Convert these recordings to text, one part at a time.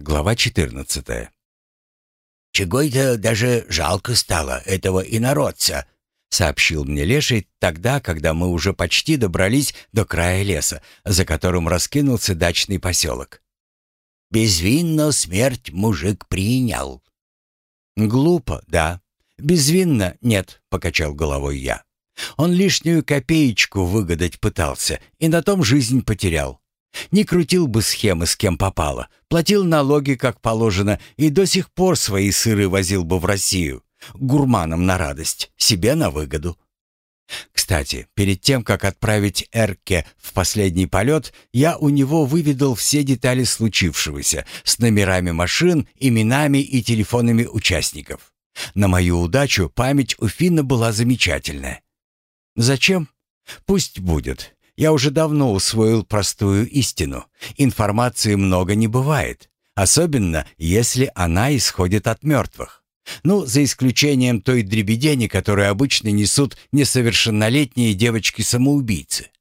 Глава 14. «Чего это даже жалко стало этого инородца», — сообщил мне Леший тогда, когда мы уже почти добрались до края леса, за которым раскинулся дачный поселок. «Безвинно смерть мужик принял». «Глупо, да. Безвинно нет», — покачал головой я. «Он лишнюю копеечку выгадать пытался и на том жизнь потерял. Не крутил бы схемы с кем попало, платил налоги как положено и до сих пор свои сыры возил бы в Россию. Гурманам на радость, себе на выгоду. Кстати, перед тем, как отправить Эрке в последний полет, я у него выведал все детали случившегося с номерами машин, именами и телефонами участников. На мою удачу память у Финна была замечательная. Зачем? Пусть будет. Я уже давно усвоил простую истину. Информации много не бывает, особенно если она исходит от мертвых. Ну, за исключением той дребедени, которую обычно несут несовершеннолетние девочки-самоубийцы.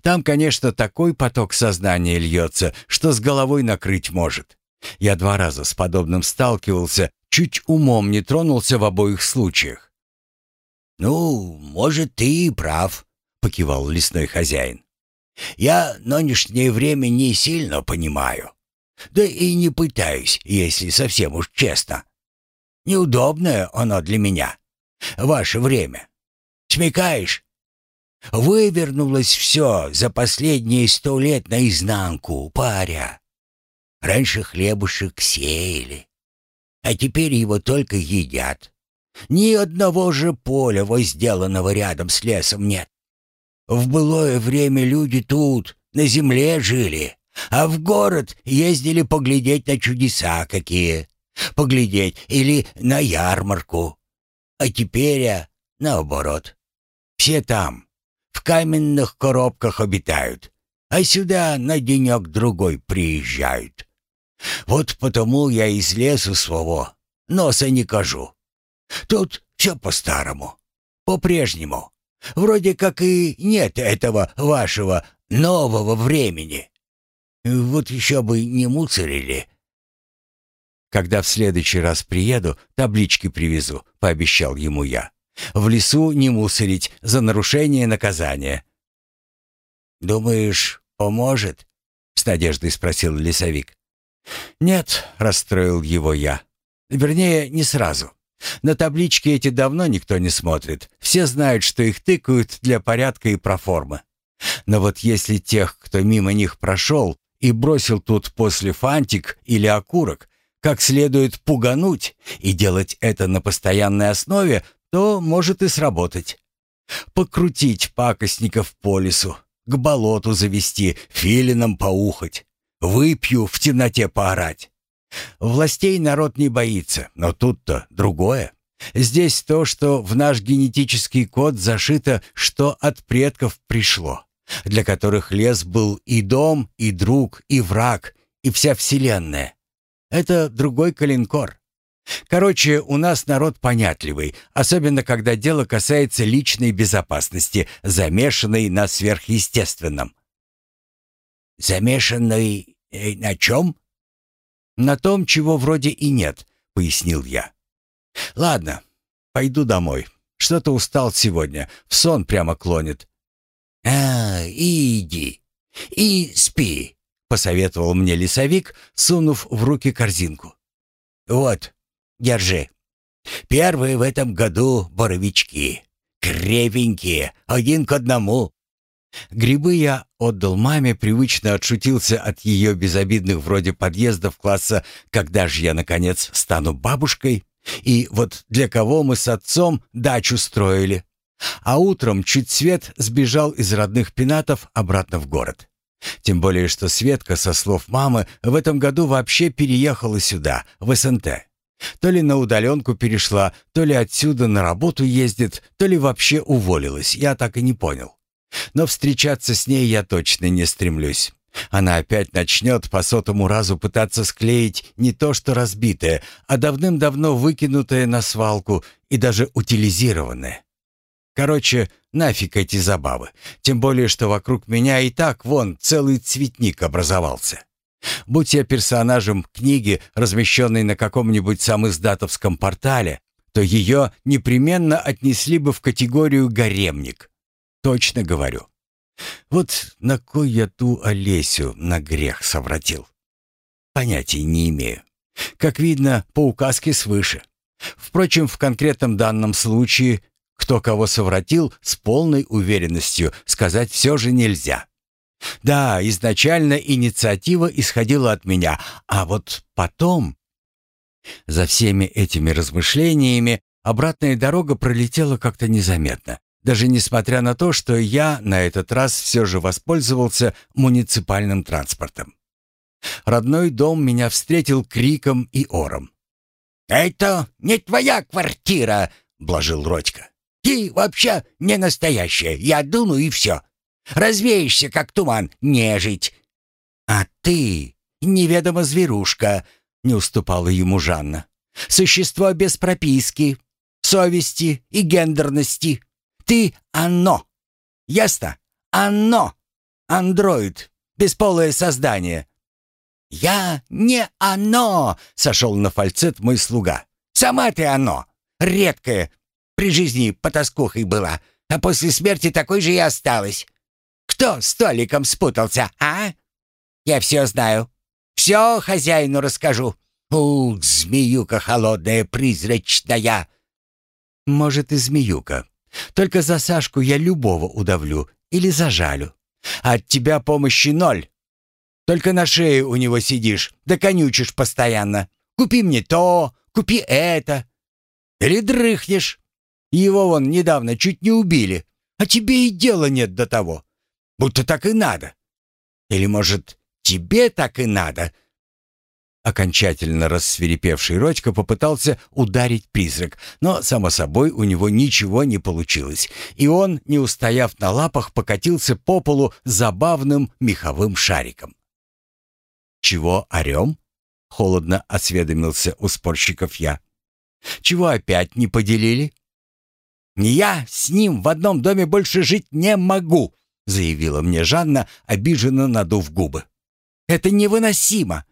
Там, конечно, такой поток сознания льется, что с головой накрыть может. Я два раза с подобным сталкивался, чуть умом не тронулся в обоих случаях. «Ну, может, ты и прав», — покивал лесной хозяин. Я нынешнее время не сильно понимаю. Да и не пытаюсь, если совсем уж честно. Неудобное оно для меня. Ваше время. Смекаешь? Вывернулось все за последние сто лет наизнанку, паря. Раньше хлебушек сеяли, а теперь его только едят. Ни одного же поля, возделанного рядом с лесом, нет. В былое время люди тут, на земле жили, а в город ездили поглядеть на чудеса какие, поглядеть или на ярмарку. А теперь, а, наоборот, все там, в каменных коробках обитают, а сюда на денек-другой приезжают. Вот потому я из лесу своего носа не кажу. Тут все по-старому, по-прежнему. Вроде как и нет этого вашего нового времени. Вот еще бы не мусорили». «Когда в следующий раз приеду, таблички привезу», — пообещал ему я. «В лесу не мусорить за нарушение наказания». «Думаешь, поможет?» — с надеждой спросил лесовик. «Нет», — расстроил его я. «Вернее, не сразу. На таблички эти давно никто не смотрит. Все знают, что их тыкают для порядка и проформы. Но вот если тех, кто мимо них прошел и бросил тут после фантик или окурок, как следует пугануть и делать это на постоянной основе, то может и сработать. Покрутить пакостников по лесу, к болоту завести, филином поухать, выпью в темноте поорать. Властей народ не боится, но тут-то другое. Здесь то, что в наш генетический код зашито, что от предков пришло, для которых лес был и дом, и друг, и враг, и вся вселенная. Это другой калинкор. Короче, у нас народ понятливый, особенно когда дело касается личной безопасности, замешанной на сверхъестественном. «Замешанной э, на чем?» «На том, чего вроде и нет», — пояснил я. «Ладно, пойду домой. Что-то устал сегодня, в сон прямо клонит». «А, иди, и спи», — посоветовал мне лесовик, сунув в руки корзинку. «Вот, держи. Первые в этом году боровички. Крепенькие, один к одному. Грибы я отдал маме, привычно отшутился от ее безобидных вроде подъездов класса «Когда же я, наконец, стану бабушкой?» И вот для кого мы с отцом дачу строили. А утром чуть свет сбежал из родных пенатов обратно в город. Тем более, что Светка, со слов мамы, в этом году вообще переехала сюда, в СНТ. То ли на удаленку перешла, то ли отсюда на работу ездит, то ли вообще уволилась, я так и не понял. Но встречаться с ней я точно не стремлюсь. Она опять начнет по сотому разу пытаться склеить не то что разбитое, а давным-давно выкинутое на свалку и даже утилизированное. Короче, нафиг эти забавы. Тем более, что вокруг меня и так вон целый цветник образовался. Будь я персонажем книги, размещенной на каком-нибудь самоиздатовском портале, то ее непременно отнесли бы в категорию «гаремник». Точно говорю. Вот на кой я ту Олесю на грех совратил? Понятия не имею. Как видно, по указке свыше. Впрочем, в конкретном данном случае, кто кого совратил, с полной уверенностью сказать все же нельзя. Да, изначально инициатива исходила от меня, а вот потом... За всеми этими размышлениями обратная дорога пролетела как-то незаметно, даже несмотря на то, что я на этот раз все же воспользовался муниципальным транспортом. Родной дом меня встретил криком и ором. «Это не твоя квартира!» — блажил Родька. «Ты вообще не настоящая, я дуну и все. Развеешься, как туман, нежить. А ты, неведомо зверушка, не уступала ему Жанна. Существо без прописки, совести и гендерности. Ты оно. Ясно? Оно. Андроид. Бесполое создание. «Я не оно!» — сошел на фальцет мой слуга. «Сама ты оно! Редкая! При жизни потаскухой была, а после смерти такой же и осталась. Кто с Толиком спутался, а? Я все знаю. Все хозяину расскажу. Ух, змеюка холодная, призрачная. Может, и змеюка. Только за Сашку я любого удавлю или зажалю. А от тебя помощи ноль. Только на шее у него сидишь, да конючишь постоянно. Купи мне то, купи это. Или дрыхнешь. Его вон недавно чуть не убили, а тебе и дела нет до того. Будто так и надо. Или, может, тебе так и надо?» Окончательно рассверепевший Родька попытался ударить призрак, но, само собой, у него ничего не получилось, и он, не устояв на лапах, покатился по полу забавным меховым шариком. «Чего орем?» — холодно осведомился у спорщиков я. «Чего опять не поделили?» «Я с ним в одном доме больше жить не могу!» — заявила мне Жанна, обиженно надув губы. «Это невыносимо!»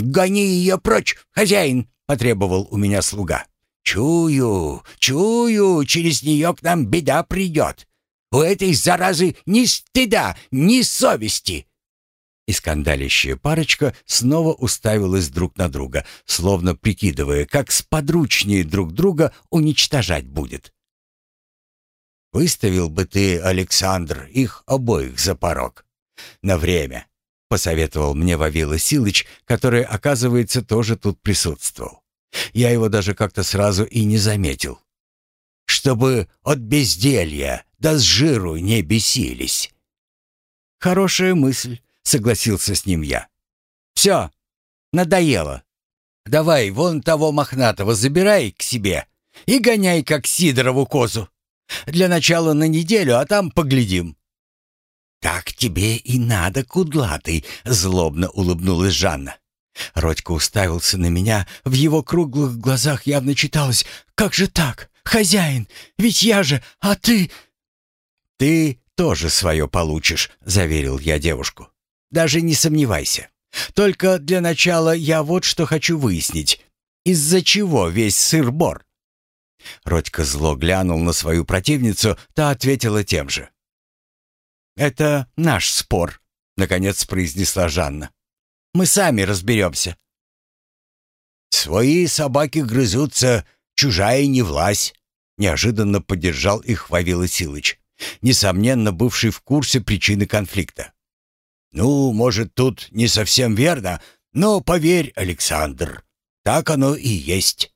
«Гони ее прочь, хозяин!» — потребовал у меня слуга. «Чую, чую, через нее к нам беда придет. У этой заразы ни стыда, ни совести!» И скандалящая парочка снова уставилась друг на друга, словно прикидывая, как сподручнее друг друга уничтожать будет. Выставил бы ты, Александр, их обоих за порог. На время, — посоветовал мне Вавила Силыч, который, оказывается, тоже тут присутствовал. Я его даже как-то сразу и не заметил. Чтобы от безделья да с жиру не бесились. Хорошая мысль, — согласился с ним я. Все, надоело. Давай вон того мохнатого забирай к себе и гоняй, как Сидорову козу. Для начала на неделю, а там поглядим». «Так тебе и надо, кудлатый», — злобно улыбнулась Жанна. Родька уставился на меня, в его круглых глазах явно читалось «Как же так? Хозяин! Ведь я же, а ты...» «Ты тоже свое получишь», — заверил я девушку. «Даже не сомневайся. Только для начала я вот что хочу выяснить. Из-за чего весь сыр-бор?» Родька зло глянул на свою противницу, та ответила тем же. «Это наш спор», — наконец произнесла Жанна. «Мы сами разберемся». «Свои собаки грызутся, чужая не власть», — неожиданно поддержал их Вавила Силыч, несомненно бывший в курсе причины конфликта. «Ну, может, тут не совсем верно, но поверь, Александр, так оно и есть».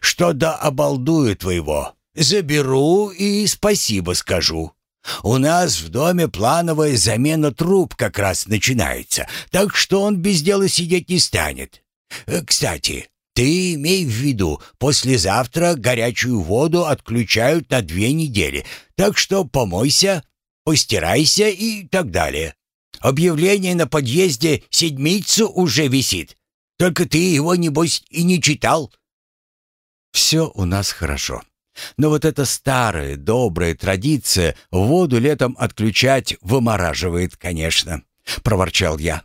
Что до обалдуя твоего, заберу и спасибо скажу. У нас в доме плановая замена труб как раз начинается, так что он без дела сидеть не станет. Э, кстати, ты имей в виду, послезавтра горячую воду отключают на две недели, так что помойся, постирайся и так далее. Объявление на подъезде седмицу уже висит. Только ты его, небось, и не читал. Все у нас хорошо. Но вот эта старая, добрая традиция воду летом отключать вымораживает, конечно, — проворчал я.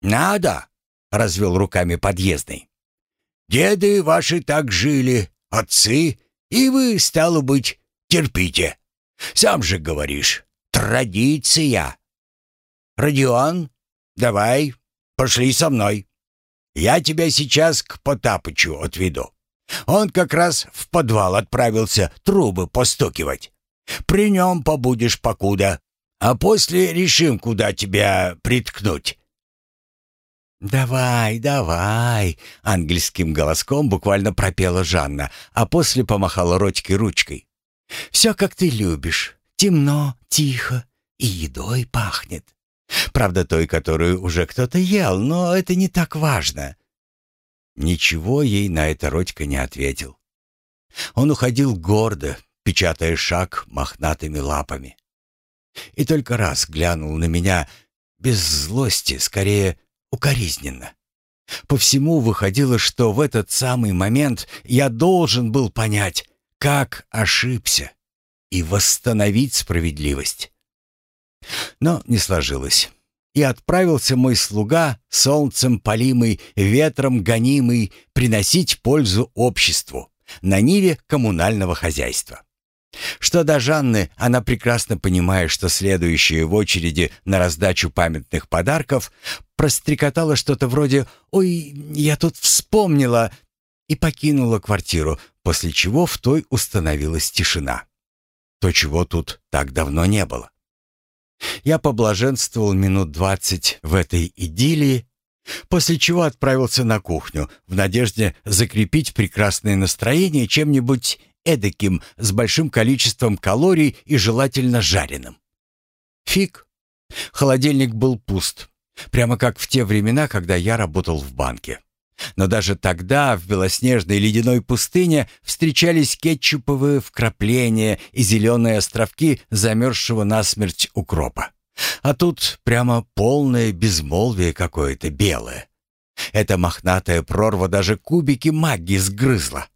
«Надо!» — развел руками подъездный. «Деды ваши так жили, отцы, и вы, стало быть, терпите. Сам же говоришь, традиция. Родион, давай, пошли со мной. Я тебя сейчас к Потапычу отведу. Он как раз в подвал отправился трубы постукивать. При нем побудешь покуда, а после решим, куда тебя приткнуть». «Давай, давай!» — ангельским голоском буквально пропела Жанна, а после помахала Родьке ручкой. «Все, как ты любишь. Темно, тихо и едой пахнет. Правда, той, которую уже кто-то ел, но это не так важно». Ничего ей на это Родька не ответил. Он уходил гордо, печатая шаг мохнатыми лапами. И только раз глянул на меня без злости, скорее укоризненно. По всему выходило, что в этот самый момент я должен был понять, как ошибся, и восстановить справедливость. Но не сложилось. И отправился мой слуга, солнцем полимый, ветром гонимый, приносить пользу обществу на ниве коммунального хозяйства. Что до Жанны, она прекрасно понимая, что следующая в очереди на раздачу памятных подарков, прострекотала что-то вроде «Ой, я тут вспомнила» и покинула квартиру, после чего в той установилась тишина. То, чего тут так давно не было. Я поблаженствовал минут двадцать в этой идиллии, после чего отправился на кухню в надежде закрепить прекрасное настроение чем-нибудь эдаким, с большим количеством калорий и желательно жареным. Фиг. Холодильник был пуст, прямо как в те времена, когда я работал в банке. Но даже тогда в белоснежной ледяной пустыне встречались кетчуповые вкрапления и зеленые островки замерзшего насмерть укропа. А тут прямо полное безмолвие какое-то белое. Эта мохнатая прорва даже кубики магии сгрызла.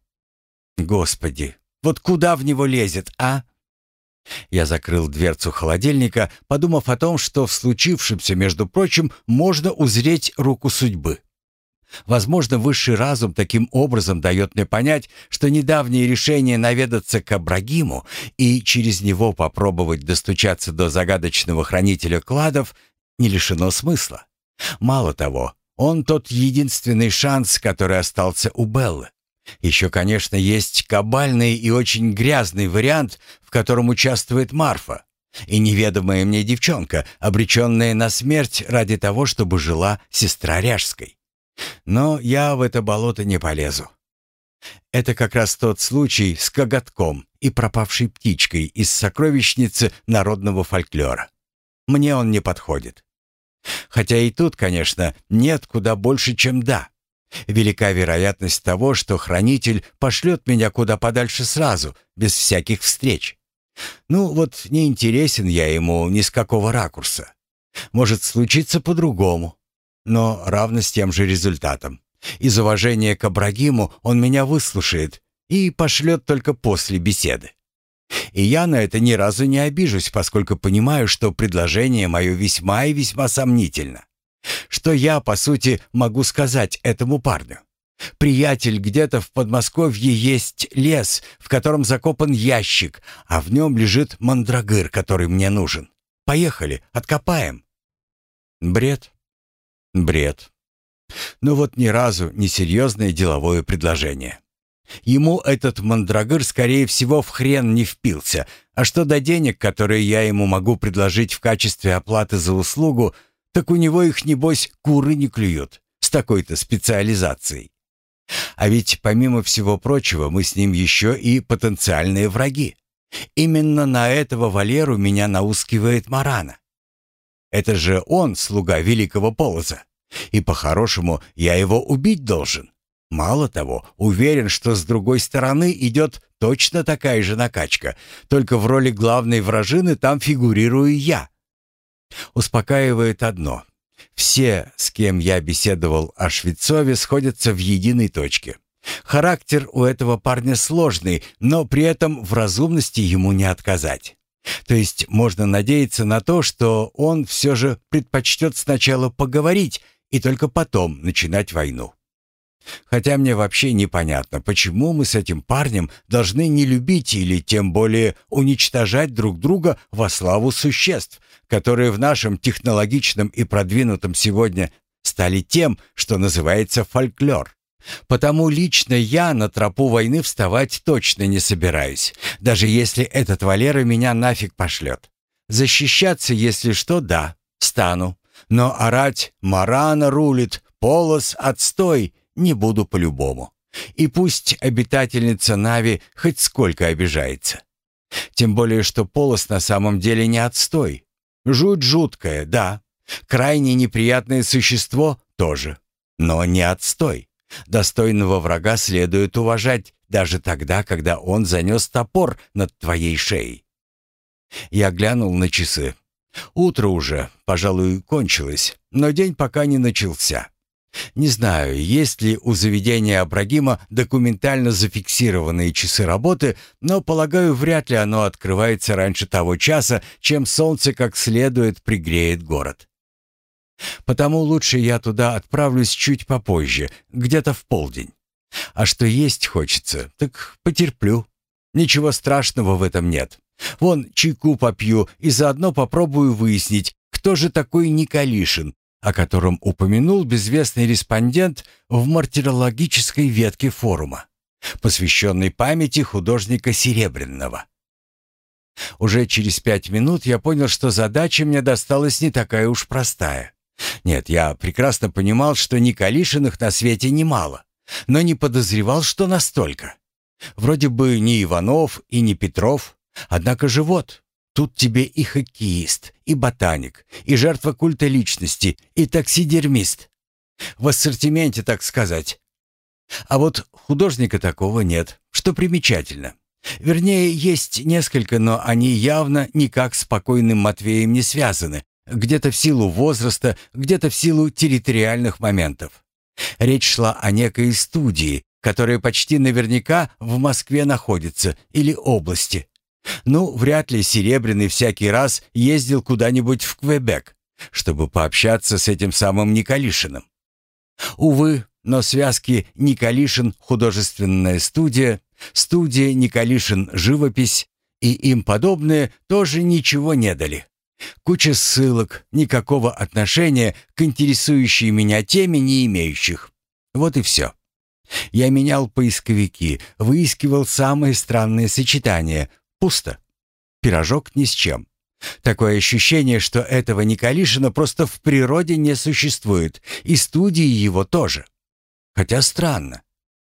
Господи, вот куда в него лезет, а? Я закрыл дверцу холодильника, подумав о том, что в случившемся, между прочим, можно узреть руку судьбы. Возможно, высший разум таким образом дает мне понять, что недавнее решение наведаться к Абрагиму и через него попробовать достучаться до загадочного хранителя кладов не лишено смысла. Мало того, он тот единственный шанс, который остался у Беллы. Еще, конечно, есть кабальный и очень грязный вариант, в котором участвует Марфа. И неведомая мне девчонка, обреченная на смерть ради того, чтобы жила сестра Ряжской. Но я в это болото не полезу. Это как раз тот случай с коготком и пропавшей птичкой из сокровищницы народного фольклора. Мне он не подходит. Хотя и тут, конечно, нет куда больше, чем «да». Велика вероятность того, что хранитель пошлет меня куда подальше сразу, без всяких встреч. Ну вот не интересен я ему ни с какого ракурса. Может случиться по-другому, но равно с тем же результатом. Из уважения к Абрагиму он меня выслушает и пошлет только после беседы. И я на это ни разу не обижусь, поскольку понимаю, что предложение мое весьма и весьма сомнительно. Что я, по сути, могу сказать этому парню? Приятель, где-то в Подмосковье есть лес, в котором закопан ящик, а в нем лежит мандрагыр, который мне нужен. Поехали, откопаем. Бред. Бред. Но вот ни разу не серьезное деловое предложение. Ему этот мандрагыр, скорее всего, в хрен не впился, а что до денег, которые я ему могу предложить в качестве оплаты за услугу – так у него их, небось, куры не клюют с такой-то специализацией. А ведь, помимо всего прочего, мы с ним еще и потенциальные враги. Именно на этого Валеру меня наускивает Марана. Это же он, слуга великого полоза. И по-хорошему я его убить должен. Мало того, уверен, что с другой стороны идет точно такая же накачка, только в роли главной вражины там фигурирую я. Успокаивает одно. Все, с кем я беседовал о Швецове, сходятся в единой точке. Характер у этого парня сложный, но при этом в разумности ему не отказать. То есть можно надеяться на то, что он все же предпочтет сначала поговорить и только потом начинать войну. Хотя мне вообще непонятно, почему мы с этим парнем должны не любить или тем более уничтожать друг друга во славу существ, которые в нашем технологичном и продвинутом сегодня стали тем, что называется фольклор. Потому лично я на тропу войны вставать точно не собираюсь, даже если этот Валера меня нафиг пошлет. Защищаться, если что, да, стану. Но орать «Марана рулит», «Полос отстой» не буду по-любому. И пусть обитательница Нави хоть сколько обижается. Тем более, что Полос на самом деле не отстой. Жуть жуткая, да. Крайне неприятное существо тоже. Но не отстой. Достойного врага следует уважать даже тогда, когда он занес топор над твоей шеей. Я глянул на часы. Утро уже, пожалуй, кончилось, но день пока не начался. Не знаю, есть ли у заведения Абрагима документально зафиксированные часы работы, но, полагаю, вряд ли оно открывается раньше того часа, чем солнце как следует пригреет город. Потому лучше я туда отправлюсь чуть попозже, где-то в полдень. А что есть хочется, так потерплю. Ничего страшного в этом нет. Вон чайку попью и заодно попробую выяснить, кто же такой Николишин, о котором упомянул безвестный респондент в мартирологической ветке форума, посвященной памяти художника Серебряного. Уже через пять минут я понял, что задача мне досталась не такая уж простая. Нет, я прекрасно понимал, что Николишиных на свете немало, но не подозревал, что настолько. Вроде бы не Иванов и не Петров, однако же вот, тут тебе и хоккеист, и ботаник, и жертва культа личности, и таксидермист. В ассортименте, так сказать. А вот художника такого нет, что примечательно. Вернее, есть несколько, но они явно никак с покойным Матвеем не связаны, где-то в силу возраста, где-то в силу территориальных моментов. Речь шла о некой студии, которая почти наверняка в Москве находится или области. Ну, вряд ли Серебряный всякий раз ездил куда-нибудь в Квебек, чтобы пообщаться с этим самым Николишиным. Увы, но связки Николишин художественная студия, студия Николишин живопись и им подобные тоже ничего не дали. Куча ссылок, никакого отношения к интересующей меня теме не имеющих. Вот и все. Я менял поисковики, выискивал самые странные сочетания. Пусто. Пирожок ни с чем. Такое ощущение, что этого Николишина просто в природе не существует, и студии его тоже. Хотя странно.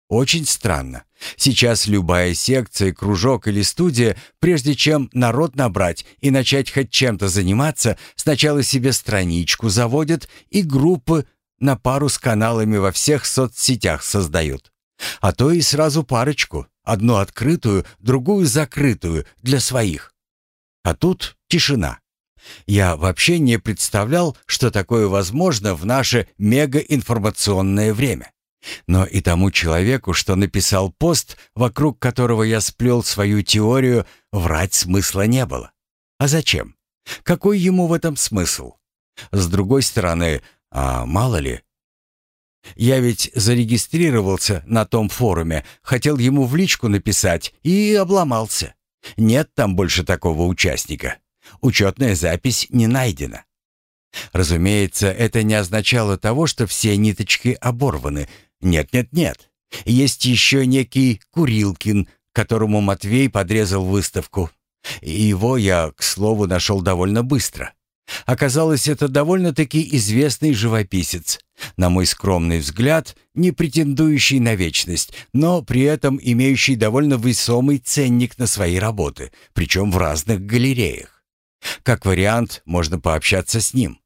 Очень странно. Сейчас любая секция, кружок или студия, прежде чем народ набрать и начать хоть чем-то заниматься, сначала себе страничку заводят и группы на пару с каналами во всех соцсетях создают. А то и сразу парочку, одну открытую, другую закрытую для своих. А тут тишина. Я вообще не представлял, что такое возможно в наше мегаинформационное время. Но и тому человеку, что написал пост, вокруг которого я сплел свою теорию, врать смысла не было. А зачем? Какой ему в этом смысл? С другой стороны, а мало ли? Я ведь зарегистрировался на том форуме, хотел ему в личку написать и обломался. Нет там больше такого участника. Учетная запись не найдена. Разумеется, это не означало того, что все ниточки оборваны, нет-нет-нет. Есть еще некий Курилкин, которому Матвей подрезал выставку. И его я, к слову, нашел довольно быстро. Оказалось, это довольно-таки известный живописец. На мой скромный взгляд, не претендующий на вечность, но при этом имеющий довольно весомый ценник на свои работы, причем в разных галереях. Как вариант, можно пообщаться с ним.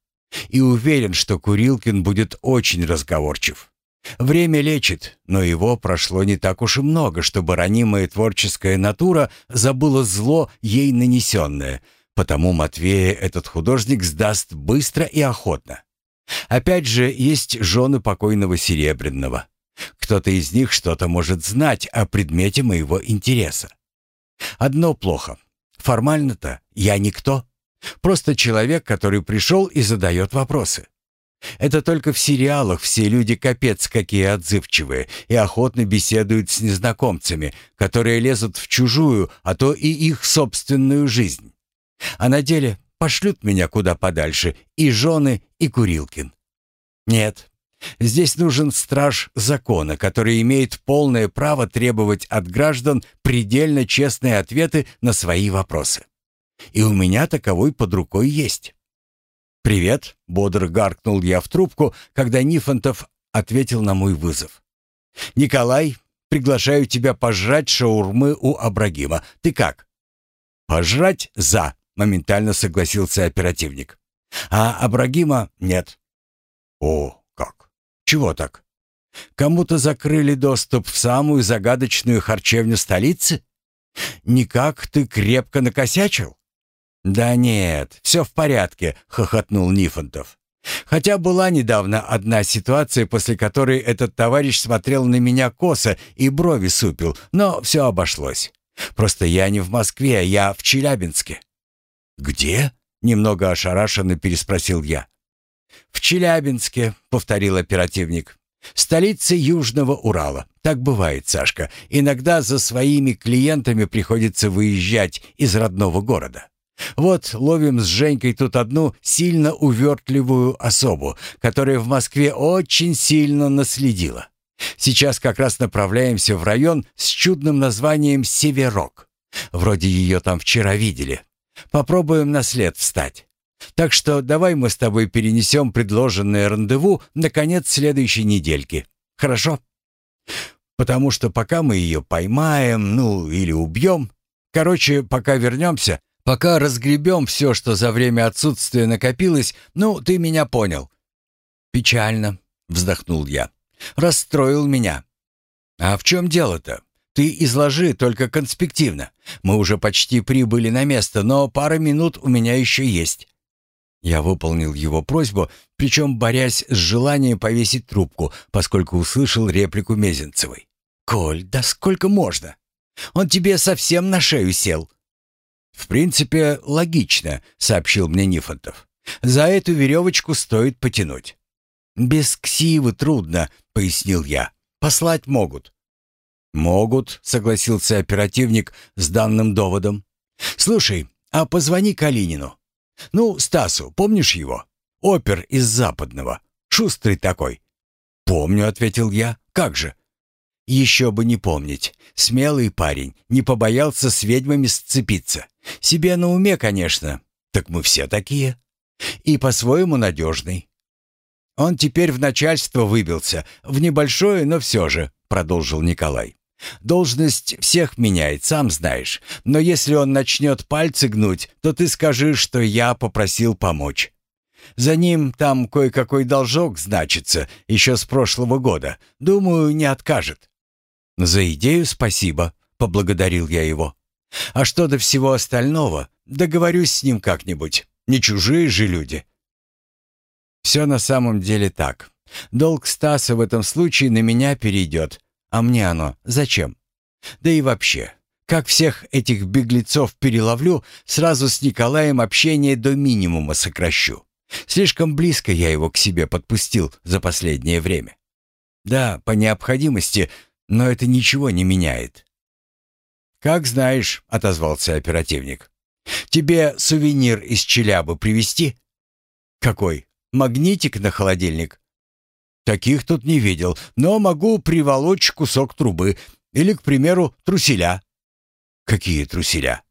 И уверен, что Курилкин будет очень разговорчив. Время лечит, но его прошло не так уж и много, чтобы ранимая творческая натура забыла зло, ей нанесенное, потому Матвея этот художник сдаст быстро и охотно. Опять же, есть жены покойного Серебряного. Кто-то из них что-то может знать о предмете моего интереса. Одно плохо. Формально-то я никто. Просто человек, который пришел и задает вопросы. Это только в сериалах все люди капец какие отзывчивые и охотно беседуют с незнакомцами, которые лезут в чужую, а то и их собственную жизнь. А на деле пошлют меня куда подальше и жены, и Курилкин. Нет, здесь нужен страж закона, который имеет полное право требовать от граждан предельно честные ответы на свои вопросы. И у меня таковой под рукой есть. «Привет», — бодро гаркнул я в трубку, когда Нифонтов ответил на мой вызов. «Николай, приглашаю тебя пожрать шаурмы у Абрагима. Ты как?» «Пожрать за», — моментально согласился оперативник. «А Абрагима нет». «О, как? Чего так? Кому-то закрыли доступ в самую загадочную харчевню столицы? Никак ты крепко накосячил?» «Да нет, все в порядке», — хохотнул Нифонтов. «Хотя была недавно одна ситуация, после которой этот товарищ смотрел на меня косо и брови супил, но все обошлось. Просто я не в Москве, я в Челябинске». «Где?» — немного ошарашенно переспросил я. «В Челябинске», — повторил оперативник. «Столица Южного Урала. Так бывает, Сашка. Иногда за своими клиентами приходится выезжать из родного города». Вот ловим с Женькой тут одну сильно увертливую особу, которая в Москве очень сильно наследила. Сейчас как раз направляемся в район с чудным названием Северок. Вроде ее там вчера видели. Попробуем на след встать. Так что давай мы с тобой перенесем предложенное рандеву на конец следующей недельки. Хорошо? Потому что пока мы ее поймаем, ну или убьем, короче, пока вернемся, Пока разгребем все, что за время отсутствия накопилось, ну, ты меня понял». «Печально», — вздохнул я. «Расстроил меня». «А в чем дело-то? Ты изложи только конспективно. Мы уже почти прибыли на место, но пара минут у меня еще есть». Я выполнил его просьбу, причем борясь с желанием повесить трубку, поскольку услышал реплику Мезенцевой. «Коль, да сколько можно? Он тебе совсем на шею сел». «В принципе, логично», — сообщил мне Нифонтов. «За эту веревочку стоит потянуть». «Без ксивы трудно», — пояснил я. «Послать могут». «Могут», — согласился оперативник с данным доводом. «Слушай, а позвони Калинину. Ну, Стасу, помнишь его? Опер из Западного. Шустрый такой». «Помню», — ответил я. «Как же?» «Еще бы не помнить. Смелый парень, не побоялся с ведьмами сцепиться. Себе на уме, конечно. Так мы все такие. И по-своему надежный. Он теперь в начальство выбился, в небольшое, но все же, продолжил Николай. Должность всех меняет, сам знаешь. Но если он начнет пальцы гнуть, то ты скажи, что я попросил помочь. За ним там кое-какой должок значится, еще с прошлого года. Думаю, не откажет. За идею спасибо, поблагодарил я его. А что до всего остального, договорюсь с ним как-нибудь. Не чужие же люди. Все на самом деле так. Долг Стаса в этом случае на меня перейдет. А мне оно зачем? Да и вообще, как всех этих беглецов переловлю, сразу с Николаем общение до минимума сокращу. Слишком близко я его к себе подпустил за последнее время. Да, по необходимости, но это ничего не меняет. «Как знаешь», — отозвался оперативник. «Тебе сувенир из Челябы привезти?» «Какой? Магнитик на холодильник?» «Таких тут не видел, но могу приволочь кусок трубы или, к примеру, труселя». «Какие труселя?»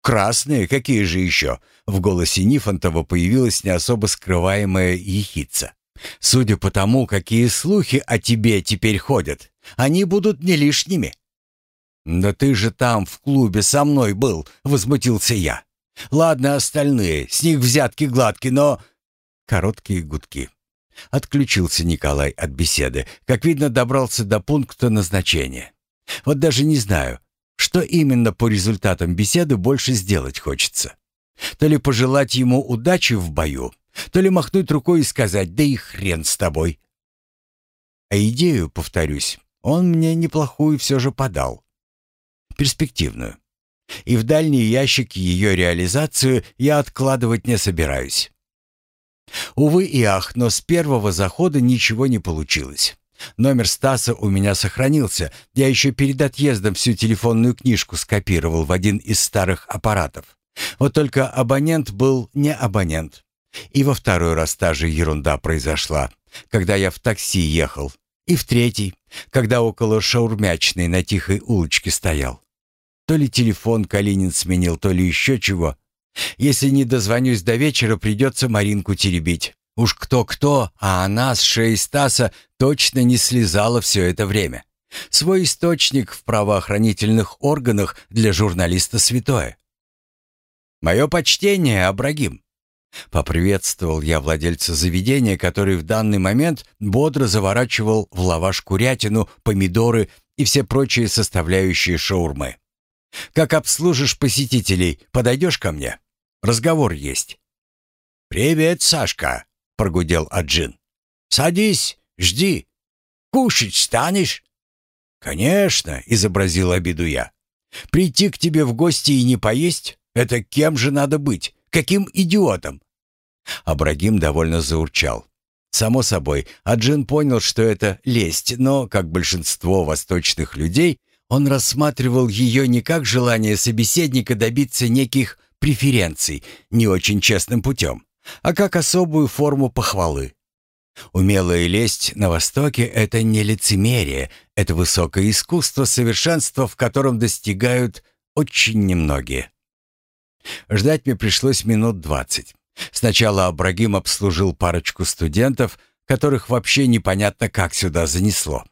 «Красные, какие же еще?» В голосе Нифонтова появилась не особо скрываемая ехидца. «Судя по тому, какие слухи о тебе теперь ходят, они будут не лишними». «Да ты же там, в клубе, со мной был», — возмутился я. «Ладно, остальные, с них взятки гладкие, но...» Короткие гудки. Отключился Николай от беседы. Как видно, добрался до пункта назначения. Вот даже не знаю, что именно по результатам беседы больше сделать хочется. То ли пожелать ему удачи в бою, то ли махнуть рукой и сказать «да и хрен с тобой». А идею, повторюсь, он мне неплохую все же подал перспективную. И в дальний ящик ее реализацию я откладывать не собираюсь. Увы и ах, но с первого захода ничего не получилось. Номер Стаса у меня сохранился. Я еще перед отъездом всю телефонную книжку скопировал в один из старых аппаратов. Вот только абонент был не абонент. И во второй раз та же ерунда произошла, когда я в такси ехал. И в третий, когда около шаурмячной на тихой улочке стоял. То ли телефон Калинин сменил, то ли еще чего. Если не дозвонюсь до вечера, придется Маринку теребить. Уж кто-кто, а она с шеи Стаса точно не слезала все это время. Свой источник в правоохранительных органах для журналиста святое. «Мое почтение, Абрагим!» Поприветствовал я владельца заведения, который в данный момент бодро заворачивал в лаваш курятину, помидоры и все прочие составляющие шаурмы. «Как обслужишь посетителей, подойдешь ко мне? Разговор есть». «Привет, Сашка!» — прогудел Аджин. «Садись, жди. Кушать станешь?» «Конечно», — изобразил обиду я. «Прийти к тебе в гости и не поесть? Это кем же надо быть? Каким идиотом?» Абрагим довольно заурчал. Само собой, Аджин понял, что это лесть, но, как большинство восточных людей, он рассматривал ее не как желание собеседника добиться неких преференций не очень честным путем, а как особую форму похвалы. Умелая лесть на Востоке — это не лицемерие, это высокое искусство совершенства, в котором достигают очень немногие. Ждать мне пришлось минут двадцать. Сначала Абрагим обслужил парочку студентов, которых вообще непонятно как сюда занесло.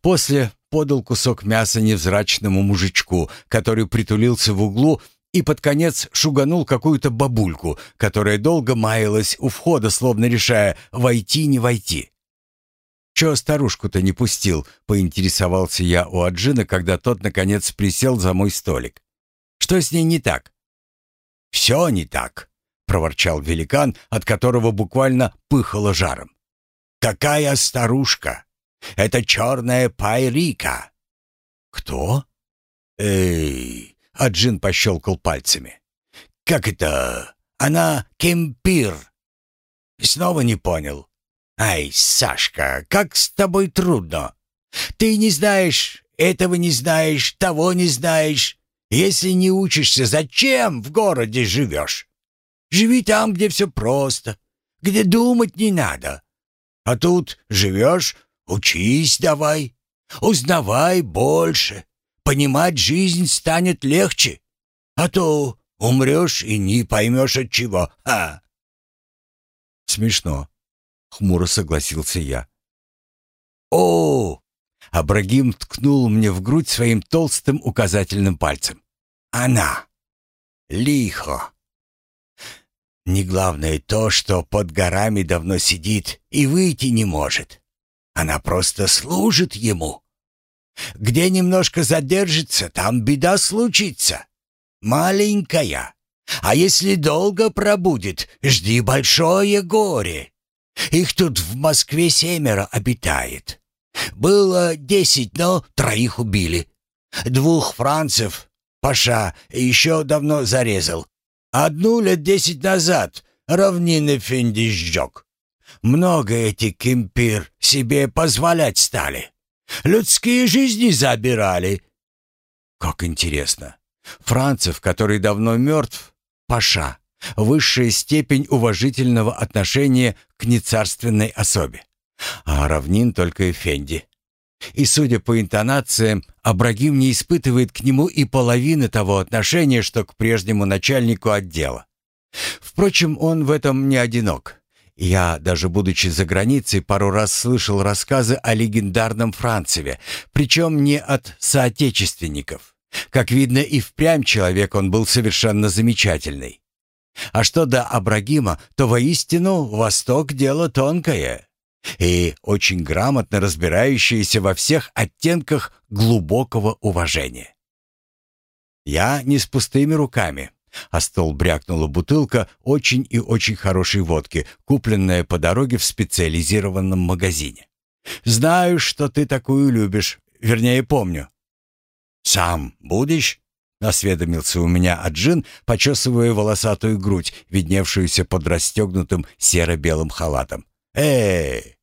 После подал кусок мяса невзрачному мужичку, который притулился в углу и под конец шуганул какую-то бабульку, которая долго маялась у входа, словно решая, войти не войти. «Чё старушку-то не пустил?» — поинтересовался я у Аджина, когда тот, наконец, присел за мой столик. «Что с ней не так?» «Все не так», — проворчал великан, от которого буквально пыхало жаром. «Какая старушка? Это черная пайрика». «Кто?» «Эй!» — Аджин пощелкал пальцами. «Как это? Она кемпир». «Снова не понял. Ай, Сашка, как с тобой трудно. Ты не знаешь, этого не знаешь, того не знаешь. Если не учишься, зачем в городе живешь? Живи там, где все просто, где думать не надо. А тут живешь, учись давай, узнавай больше. Понимать жизнь станет легче. А то умрешь и не поймешь от чего. А. Смешно. Хмуро согласился я. О, Абрагим ткнул мне в грудь своим толстым указательным пальцем. «Она! Лихо!» Не главное то, что под горами давно сидит и выйти не может. Она просто служит ему. Где немножко задержится, там беда случится. Маленькая. А если долго пробудет, жди большое горе. Их тут в Москве семеро обитает. Было десять, но троих убили. Двух францев Паша еще давно зарезал. Одну лет десять назад равнины Финди сжег. Много эти кемпир себе позволять стали. Людские жизни забирали. Как интересно. Францев, который давно мертв, Паша. Высшая степень уважительного отношения к нецарственной особе. А равнин только Эфенди. И, судя по интонациям, Абрагим не испытывает к нему и половины того отношения, что к прежнему начальнику отдела. Впрочем, он в этом не одинок. Я, даже будучи за границей, пару раз слышал рассказы о легендарном Францеве, причем не от соотечественников. Как видно, и впрямь человек он был совершенно замечательный. А что до Абрагима, то воистину Восток — дело тонкое и очень грамотно разбирающиеся во всех оттенках глубокого уважения. Я не с пустыми руками, а стол брякнула бутылка очень и очень хорошей водки, купленная по дороге в специализированном магазине. Знаю, что ты такую любишь, вернее, помню. Сам будешь? — осведомился у меня Аджин, почесывая волосатую грудь, видневшуюся под расстегнутым серо-белым халатом. «Эй!»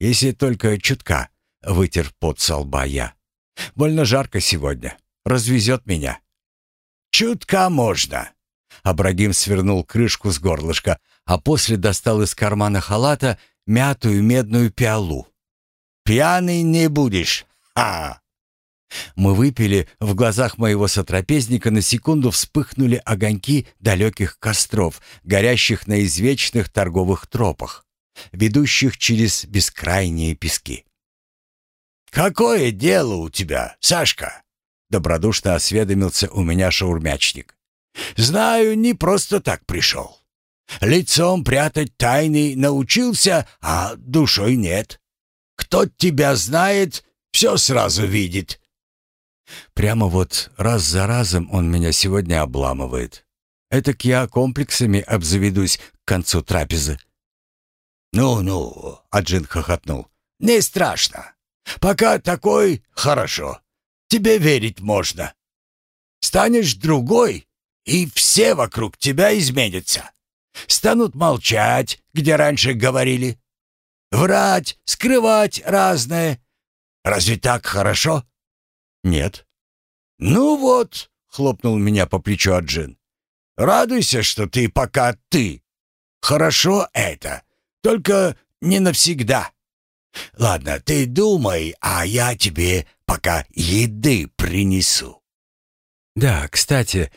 «Если только чутка», — вытер пот со лба я. «Больно жарко сегодня. Развезет меня». «Чутка можно». Абрагим свернул крышку с горлышка, а после достал из кармана халата мятую медную пиалу. «Пьяный не будешь. Ха!» Мы выпили, в глазах моего сотрапезника на секунду вспыхнули огоньки далеких костров, горящих на извечных торговых тропах, ведущих через бескрайние пески. «Какое дело у тебя, Сашка?» — добродушно осведомился у меня шаурмячник. «Знаю, не просто так пришел. Лицом прятать тайны научился, а душой нет. Кто тебя знает, все сразу видит». Прямо вот раз за разом он меня сегодня обламывает. Этак я комплексами обзаведусь к концу трапезы. «Ну-ну», — Аджин хохотнул, — «не страшно. Пока такой — хорошо. Тебе верить можно. Станешь другой, и все вокруг тебя изменятся. Станут молчать, где раньше говорили. Врать, скрывать разное. Разве так хорошо?» «Нет». «Ну вот», — хлопнул меня по плечу Аджин. «Радуйся, что ты пока ты. Хорошо это, только не навсегда. Ладно, ты думай, а я тебе пока еды принесу». «Да, кстати,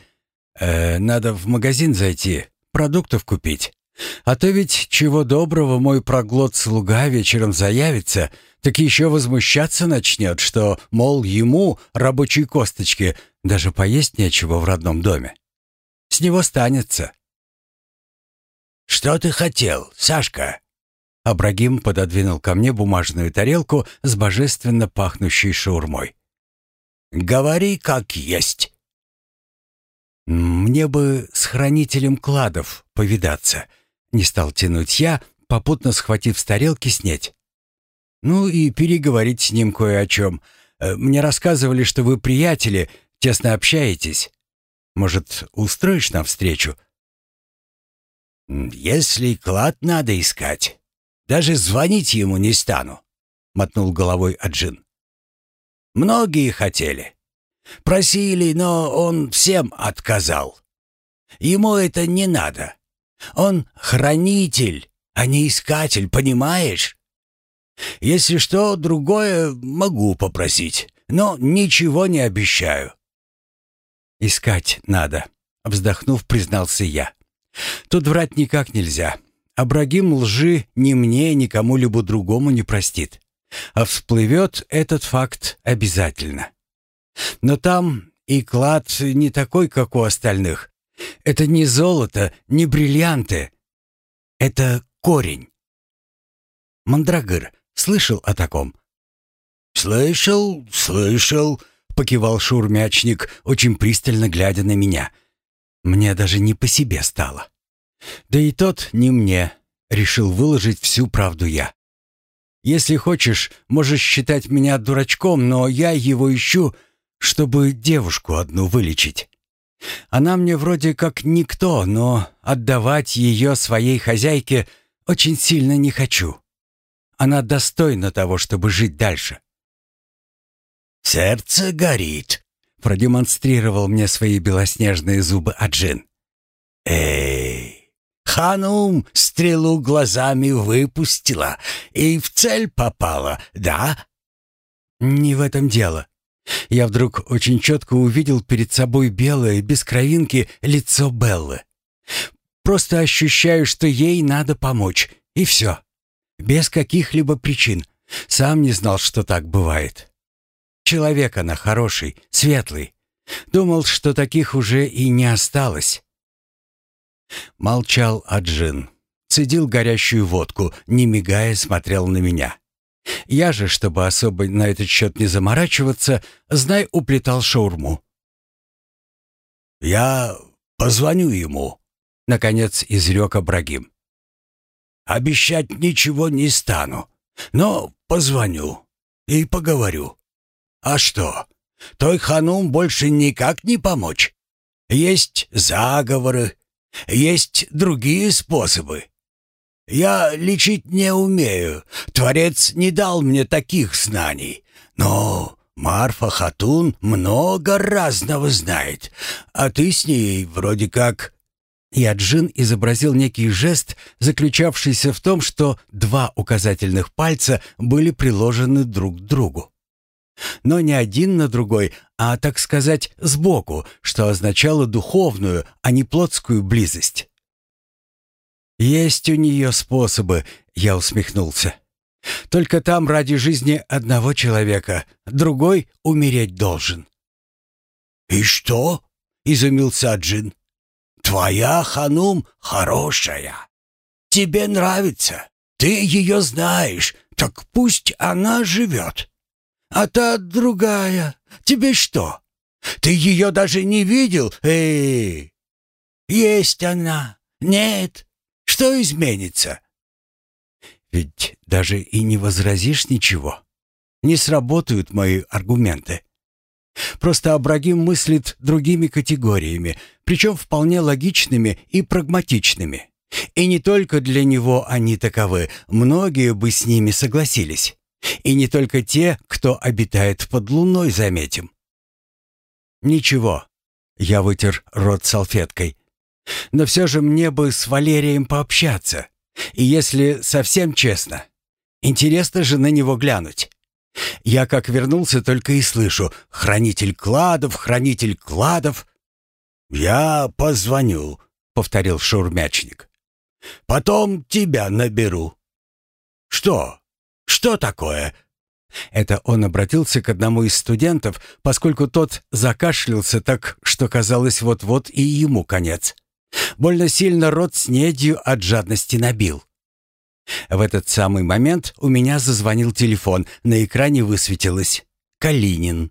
э, надо в магазин зайти, продуктов купить. А то ведь чего доброго мой проглот-слуга вечером заявится, так еще возмущаться начнет, что, мол, ему, рабочей косточки, даже поесть нечего в родном доме. С него станется». «Что ты хотел, Сашка?» Абрагим пододвинул ко мне бумажную тарелку с божественно пахнущей шаурмой. «Говори, как есть». «Мне бы с хранителем кладов повидаться», — не стал тянуть я, попутно схватив с тарелки снеть. «Ну и переговорить с ним кое о чем. Э, мне рассказывали, что вы приятели, тесно общаетесь. Может, устроишь нам встречу?» «Если клад надо искать, даже звонить ему не стану», — мотнул головой Аджин. «Многие хотели. Просили, но он всем отказал. Ему это не надо. Он хранитель, а не искатель, понимаешь? Если что, другое могу попросить, но ничего не обещаю». «Искать надо», — вздохнув, признался я. «Тут врать никак нельзя. Абрагим лжи ни мне, ни кому-либо другому не простит. А всплывет этот факт обязательно. Но там и клад не такой, как у остальных. Это не золото, не бриллианты. Это корень. Мандрагыр, слышал о таком? «Слышал, слышал», — покивал шурмячник, очень пристально глядя на меня. Мне даже не по себе стало. Да и тот не мне. Решил выложить всю правду я. Если хочешь, можешь считать меня дурачком, но я его ищу, чтобы девушку одну вылечить. Она мне вроде как никто, но отдавать ее своей хозяйке очень сильно не хочу. Она достойна того, чтобы жить дальше. «Сердце горит», — продемонстрировал мне свои белоснежные зубы Аджин. «Эй, Ханум стрелу глазами выпустила и в цель попала, да? Не в этом дело. Я вдруг очень четко увидел перед собой белое, без кровинки, лицо Беллы. Просто ощущаю, что ей надо помочь, и все. Без каких-либо причин. Сам не знал, что так бывает. Человек она хороший, светлый. Думал, что таких уже и не осталось. Молчал Аджин. Цедил горящую водку, не мигая смотрел на меня. Я же, чтобы особо на этот счет не заморачиваться, знай, уплетал шаурму. «Я позвоню ему», — наконец изрек Абрагим. «Обещать ничего не стану, но позвоню и поговорю. А что, Той ханум больше никак не помочь. Есть заговоры, есть другие способы. Я лечить не умею. Творец не дал мне таких знаний. Но Марфа Хатун много разного знает, а ты с ней вроде как...» Яджин изобразил некий жест, заключавшийся в том, что два указательных пальца были приложены друг к другу. Но не один на другой, а, так сказать, сбоку, что означало духовную, а не плотскую близость. «Есть у нее способы», — я усмехнулся. Только там ради жизни одного человека, другой умереть должен». «И что?» — изумился Аджин. «Твоя ханум хорошая. Тебе нравится. Ты ее знаешь. Так пусть она живет. А та другая. Тебе что? Ты ее даже не видел? Эй! Есть она. Нет. Что изменится? Ведь даже и не возразишь ничего. Не сработают мои аргументы. Просто Абрагим мыслит другими категориями, причем вполне логичными и прагматичными. И не только для него они таковы, многие бы с ними согласились. И не только те, кто обитает под луной, заметим. Ничего, я вытер рот салфеткой. Но все же мне бы с Валерием пообщаться. И если совсем честно, интересно же на него глянуть. Я как вернулся, только и слышу «Хранитель кладов, хранитель кладов». «Я позвоню», — повторил шаурмячник. «Потом тебя наберу». «Что? Что такое?» Это он обратился к одному из студентов, поскольку тот закашлялся так, что казалось вот-вот и ему конец. Больно сильно рот с недью от жадности набил. В этот самый момент у меня зазвонил телефон, на экране высветилось «Калинин».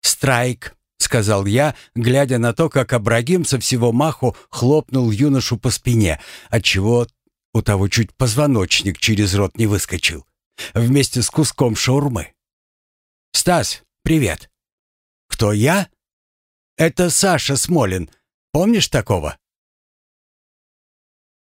«Страйк», — сказал я, глядя на то, как Абрагим со всего маху хлопнул юношу по спине, отчего у того чуть позвоночник через рот не выскочил, вместе с куском шаурмы. «Стас, привет!» «Кто я?» «Это Саша Смолин. Помнишь такого?»